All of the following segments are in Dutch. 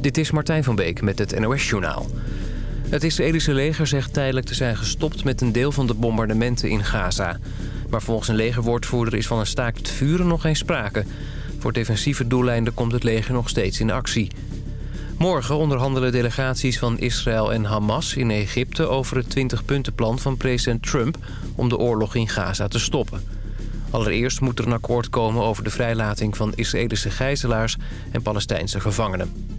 Dit is Martijn van Beek met het NOS-journaal. Het Israëlische leger zegt tijdelijk te zijn gestopt met een deel van de bombardementen in Gaza. Maar volgens een legerwoordvoerder is van een staakt het vuren nog geen sprake. Voor defensieve doeleinden komt het leger nog steeds in actie. Morgen onderhandelen delegaties van Israël en Hamas in Egypte... over het 20-puntenplan van president Trump om de oorlog in Gaza te stoppen. Allereerst moet er een akkoord komen over de vrijlating van Israëlische gijzelaars en Palestijnse gevangenen.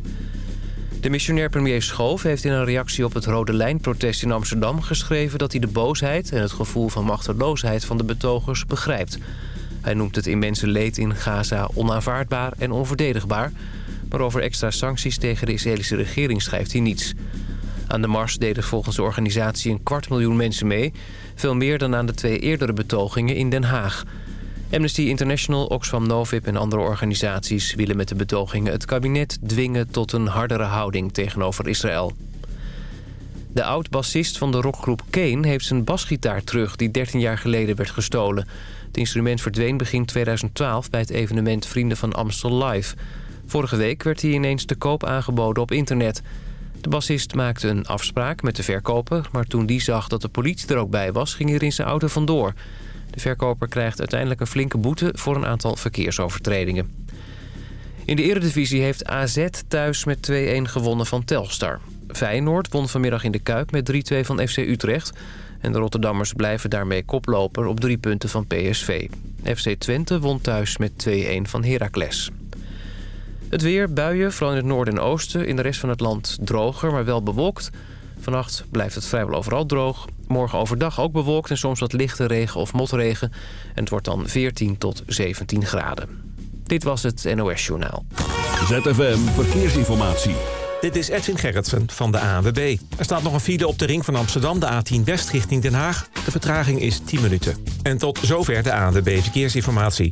De missionair premier Schoof heeft in een reactie op het Rode Lijn-protest in Amsterdam geschreven dat hij de boosheid en het gevoel van machteloosheid van de betogers begrijpt. Hij noemt het immense leed in Gaza onaanvaardbaar en onverdedigbaar, maar over extra sancties tegen de Israëlische regering schrijft hij niets. Aan de mars deden volgens de organisatie een kwart miljoen mensen mee, veel meer dan aan de twee eerdere betogingen in Den Haag. Amnesty International, Oxfam Novib en andere organisaties... willen met de betogingen het kabinet dwingen tot een hardere houding tegenover Israël. De oud-bassist van de rockgroep Kane heeft zijn basgitaar terug... die 13 jaar geleden werd gestolen. Het instrument verdween begin 2012 bij het evenement Vrienden van Amstel Live. Vorige week werd hij ineens te koop aangeboden op internet. De bassist maakte een afspraak met de verkoper... maar toen die zag dat de politie er ook bij was, ging hij er in zijn auto vandoor... De verkoper krijgt uiteindelijk een flinke boete voor een aantal verkeersovertredingen. In de eredivisie heeft AZ thuis met 2-1 gewonnen van Telstar. Feyenoord won vanmiddag in de Kuip met 3-2 van FC Utrecht. En de Rotterdammers blijven daarmee koploper op drie punten van PSV. FC Twente won thuis met 2-1 van Heracles. Het weer, buien, vooral in het noorden en oosten. In de rest van het land droger, maar wel bewolkt. Vannacht blijft het vrijwel overal droog. Morgen overdag ook bewolkt en soms wat lichte regen of motregen. En het wordt dan 14 tot 17 graden. Dit was het NOS Journaal. ZFM Verkeersinformatie. Dit is Edwin Gerritsen van de ANWB. Er staat nog een file op de ring van Amsterdam, de A10 West richting Den Haag. De vertraging is 10 minuten. En tot zover de ANWB Verkeersinformatie.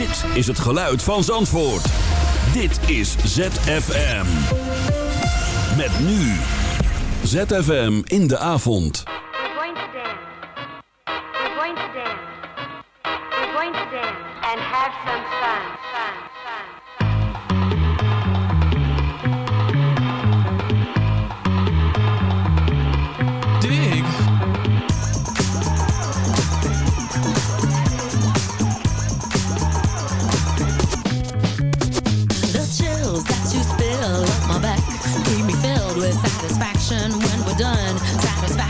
Dit is het geluid van Zandvoort. Dit is ZFM. Met nu. ZFM in de avond. We're going to dance. We're going to dance. We're going to dance and have some fun.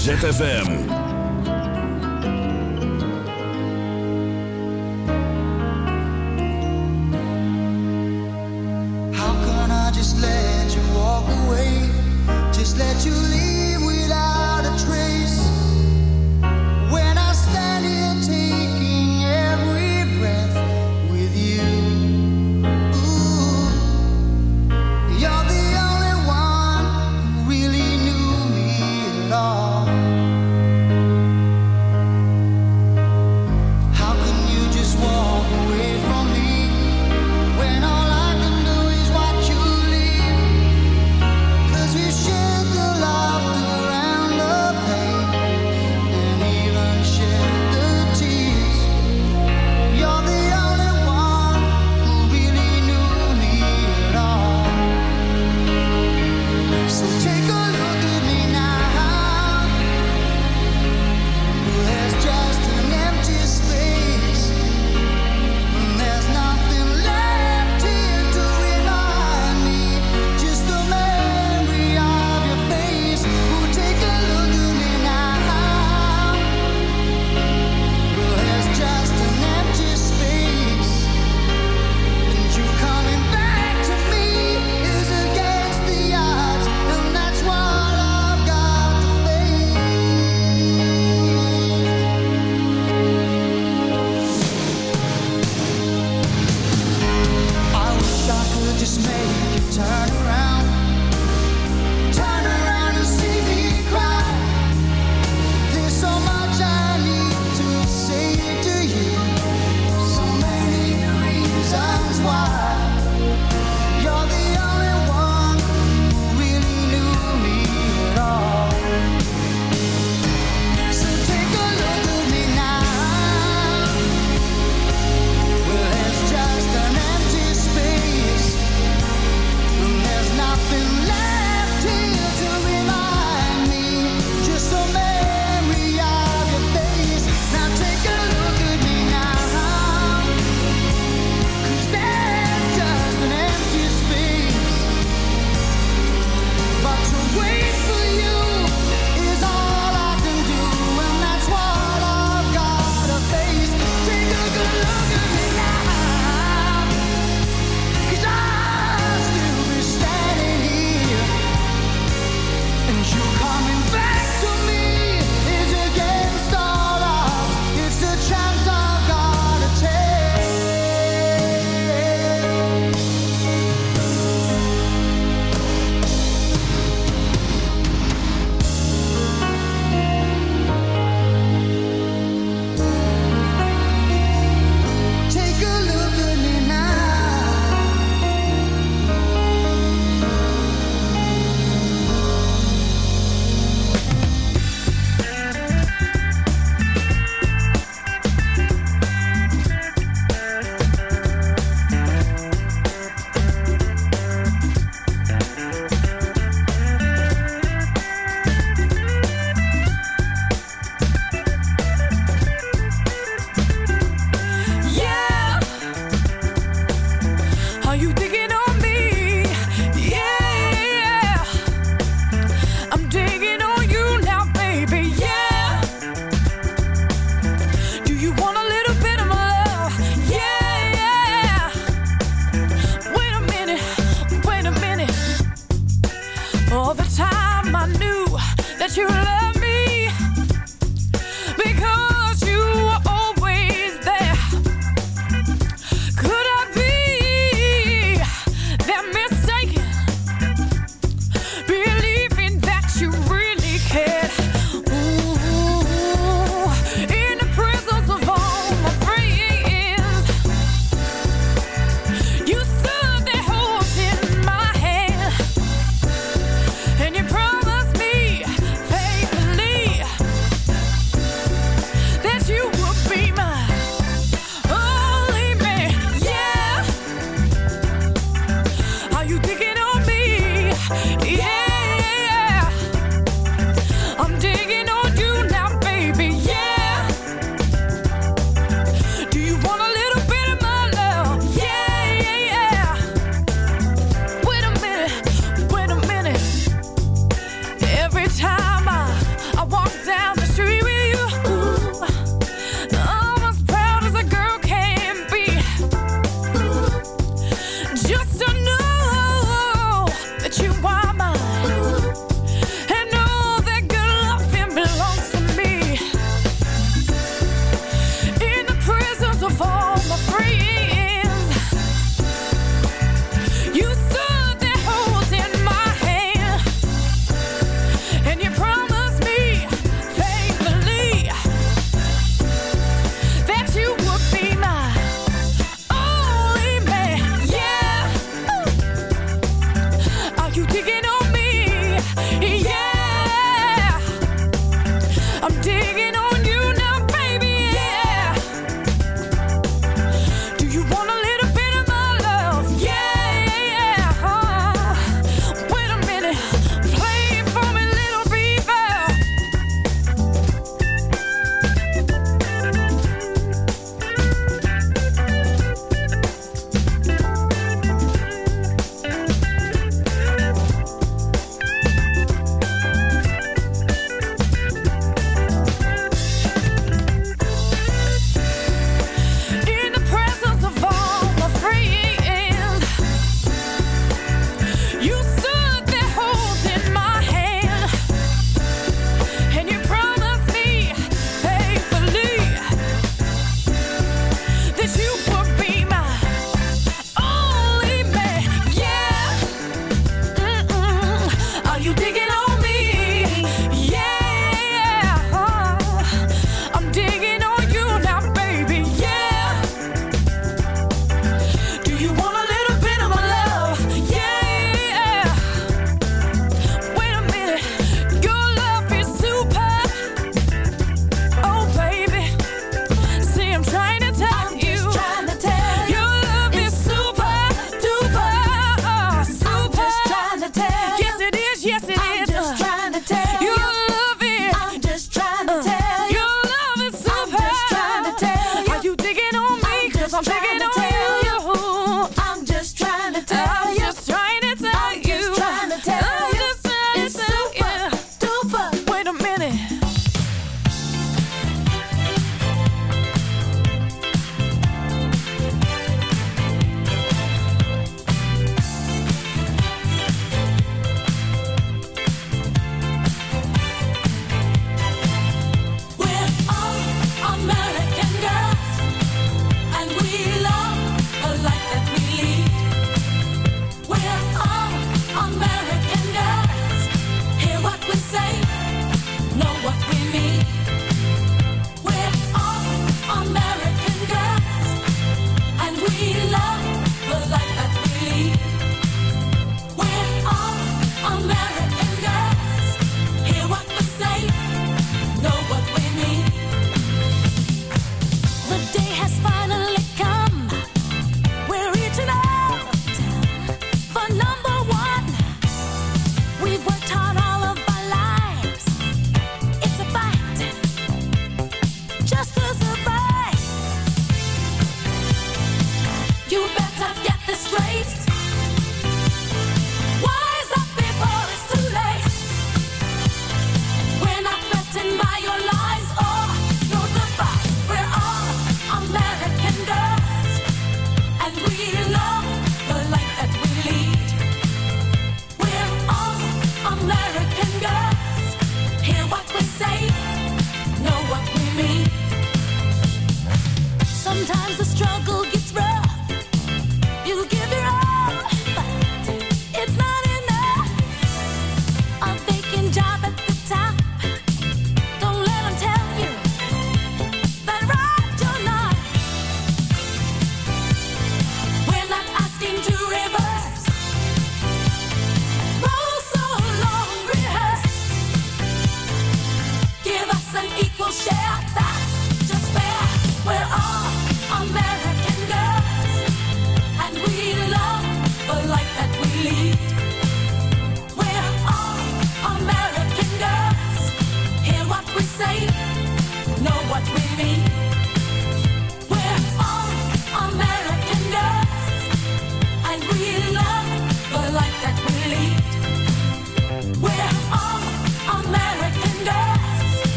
ZFM.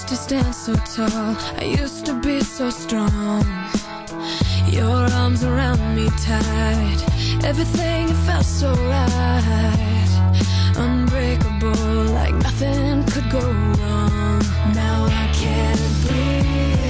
Used to stand so tall. I used to be so strong. Your arms around me tight. Everything felt so right. Unbreakable, like nothing could go wrong. Now I can't breathe.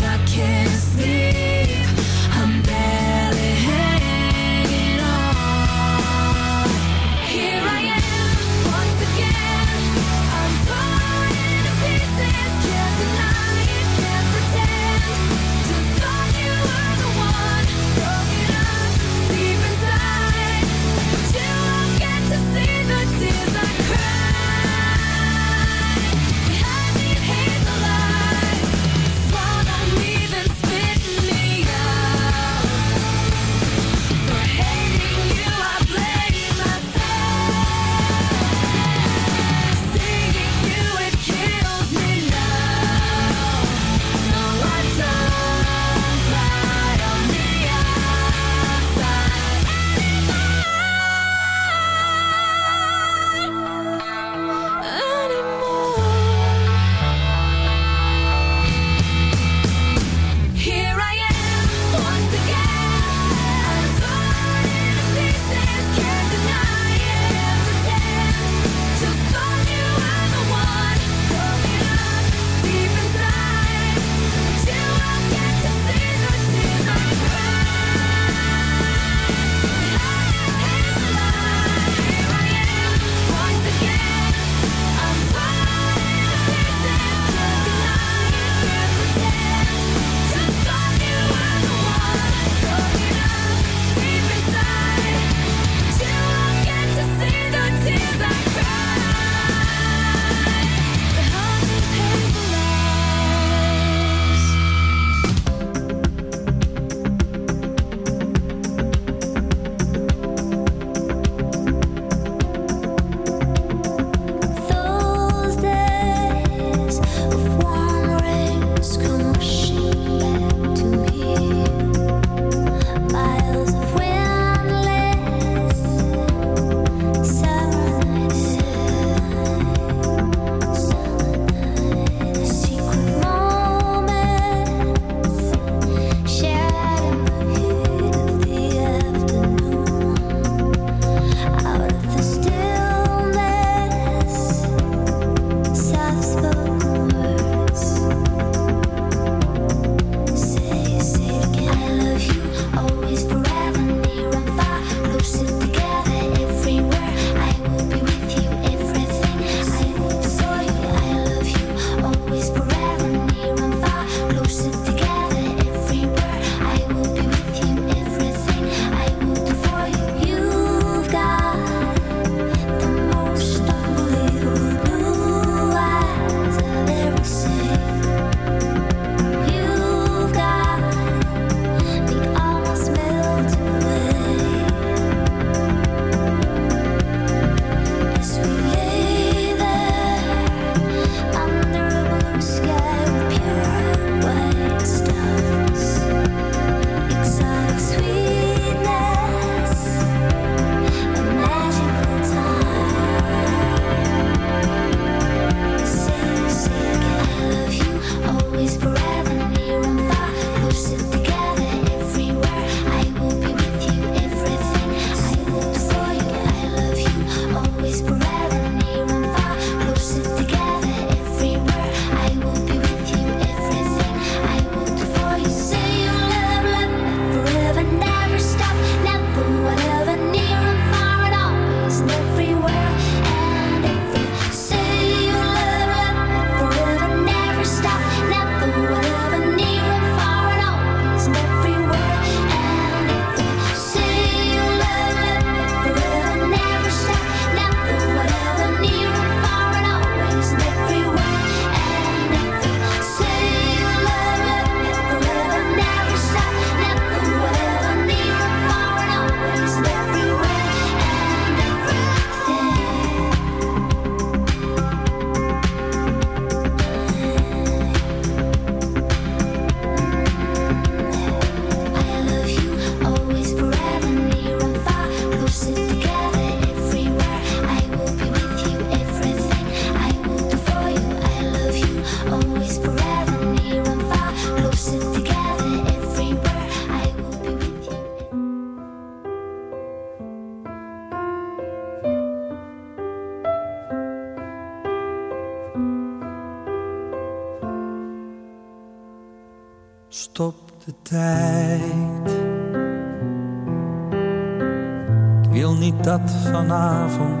风。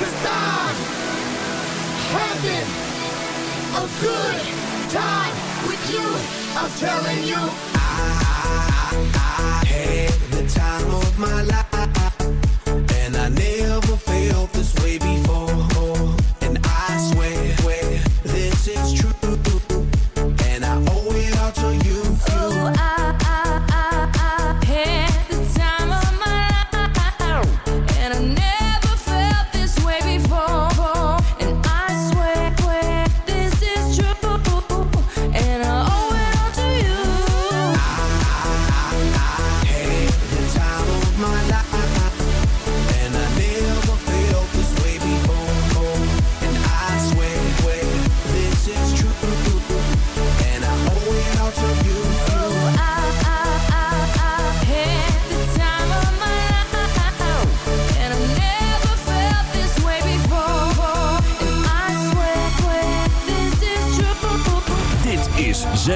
It's time having a good time with you. I'm telling you. I had the time of my life,